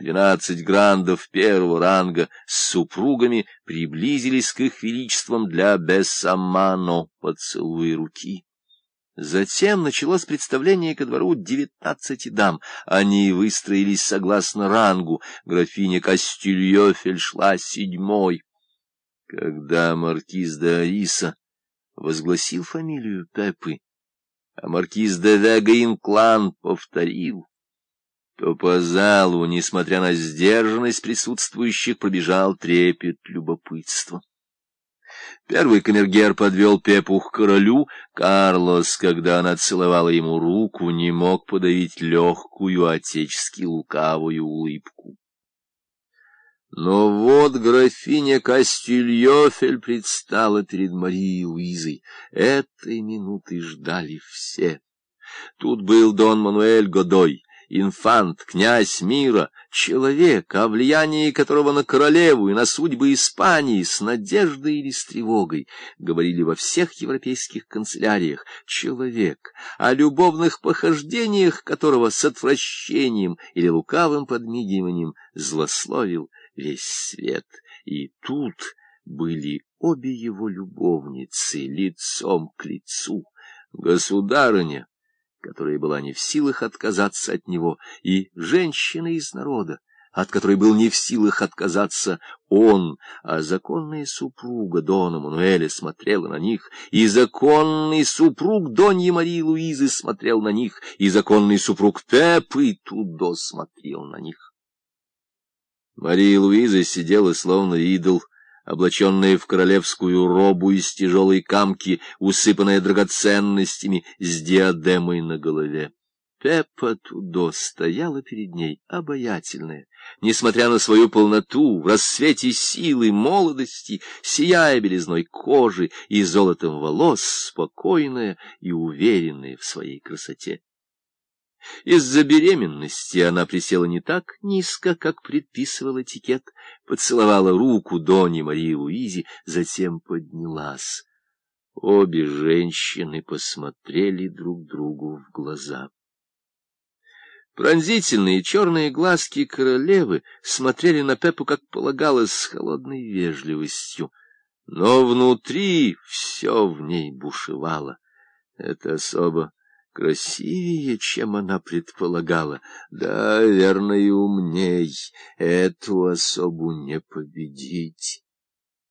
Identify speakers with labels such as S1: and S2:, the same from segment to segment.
S1: Двенадцать грандов первого ранга с супругами приблизились к их величествам для бессамано поцелуя руки. Затем началось представление ко двору девятнадцати дам. Они выстроились согласно рангу. Графиня Кастильёфель шла седьмой. Когда маркиз де Ариса возгласил фамилию Пеппы, а маркиз де Вега-Инклан повторил, то по залу, несмотря на сдержанность присутствующих, пробежал трепет любопытства. Первый камергер подвел Пепу к королю. Карлос, когда она целовала ему руку, не мог подавить легкую, отечески лукавую улыбку. Но вот графиня Кастильёфель предстала перед Марией Луизой. Этой минуты ждали все. Тут был Дон Мануэль Годой, инфант, князь мира, человек, о влиянии которого на королеву и на судьбы Испании с надеждой или с тревогой говорили во всех европейских канцеляриях, человек, о любовных похождениях которого с отвращением или лукавым подмигиванием злословил весь свет. И тут были обе его любовницы лицом к лицу, государыня, которая была не в силах отказаться от него, и женщина из народа, от которой был не в силах отказаться он, а законная супруга Дона Мануэля смотрела на них, и законный супруг Доньи Марии Луизы смотрел на них, и законный супруг Пепы Тудо смотрел на них. Мария Луиза сидела словно идол, облаченная в королевскую робу из тяжелой камки, усыпанная драгоценностями, с диадемой на голове. Пеппа Тудо стояла перед ней, обаятельная, несмотря на свою полноту, в рассвете силы, молодости, сияя белизной кожи и золотом волос, спокойная и уверенная в своей красоте. Из-за беременности она присела не так низко, как предписывал этикет, поцеловала руку Дони Марии Луизи, затем поднялась. Обе женщины посмотрели друг другу в глаза. Пронзительные черные глазки королевы смотрели на Пеппу, как полагалось, с холодной вежливостью, но внутри все в ней бушевало. Это особо красивее, чем она предполагала. Да, верно, и умней. Эту особу не победить.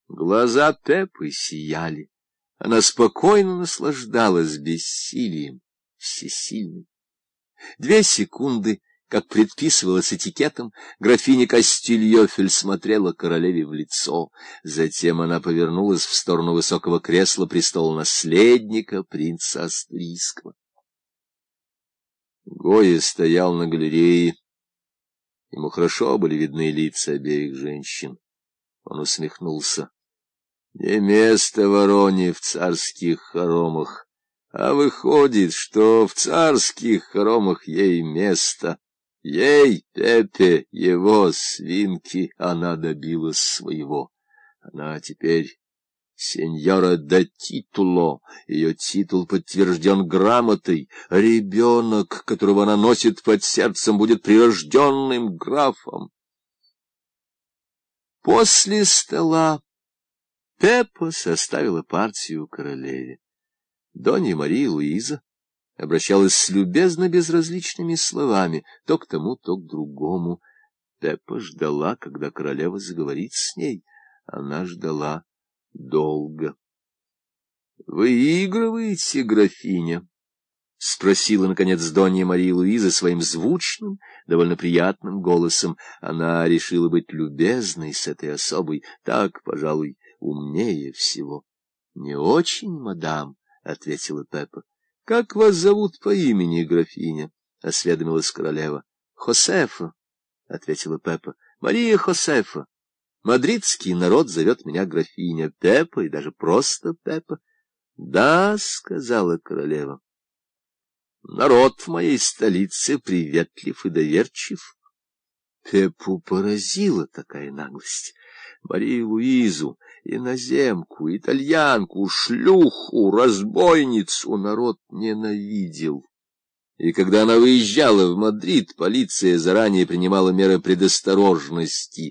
S1: Глаза Пепы сияли. Она спокойно наслаждалась бессилием всесильной. Две секунды, как предписывалось этикетом, графиня Кастильёфель смотрела королеве в лицо. Затем она повернулась в сторону высокого кресла престола наследника принца Астурийского. Гоя стоял на галерее. Ему хорошо были видны лица обеих женщин. Он усмехнулся. Не место вороне в царских хоромах, а выходит, что в царских хоромах ей место. Ей, Пепе, его свинки, она добилась своего. Она теперь Сеньора де Титуло, ее титул подтвержден грамотой, ребенок, которого она носит под сердцем, будет прирожденным графом. После стола Пеппа составила партию королеве. Донья Мария Луиза обращалась с любезно безразличными словами, то к тому, то к другому. Пеппа ждала, когда королева заговорит с ней. Она ждала долго. — Выигрываете, графиня? — спросила, наконец, Донья Мария Луиза своим звучным, довольно приятным голосом. Она решила быть любезной с этой особой, так, пожалуй, умнее всего. — Не очень, мадам, — ответила Пеппа. — Как вас зовут по имени, графиня? — осведомилась королева. — Хосефа, — ответила Пеппа. — Мария Хосефа. Мадридский народ зовет меня графиня Пеппа и даже просто Пеппа. — Да, — сказала королева, — народ в моей столице приветлив и доверчив. Пеппу поразила такая наглость. Марию Луизу, иноземку, итальянку, шлюху, разбойницу народ ненавидел. и когда она выезжала в Мадрид, полиция заранее принимала меры предосторожности,